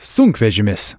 sunkvežimis.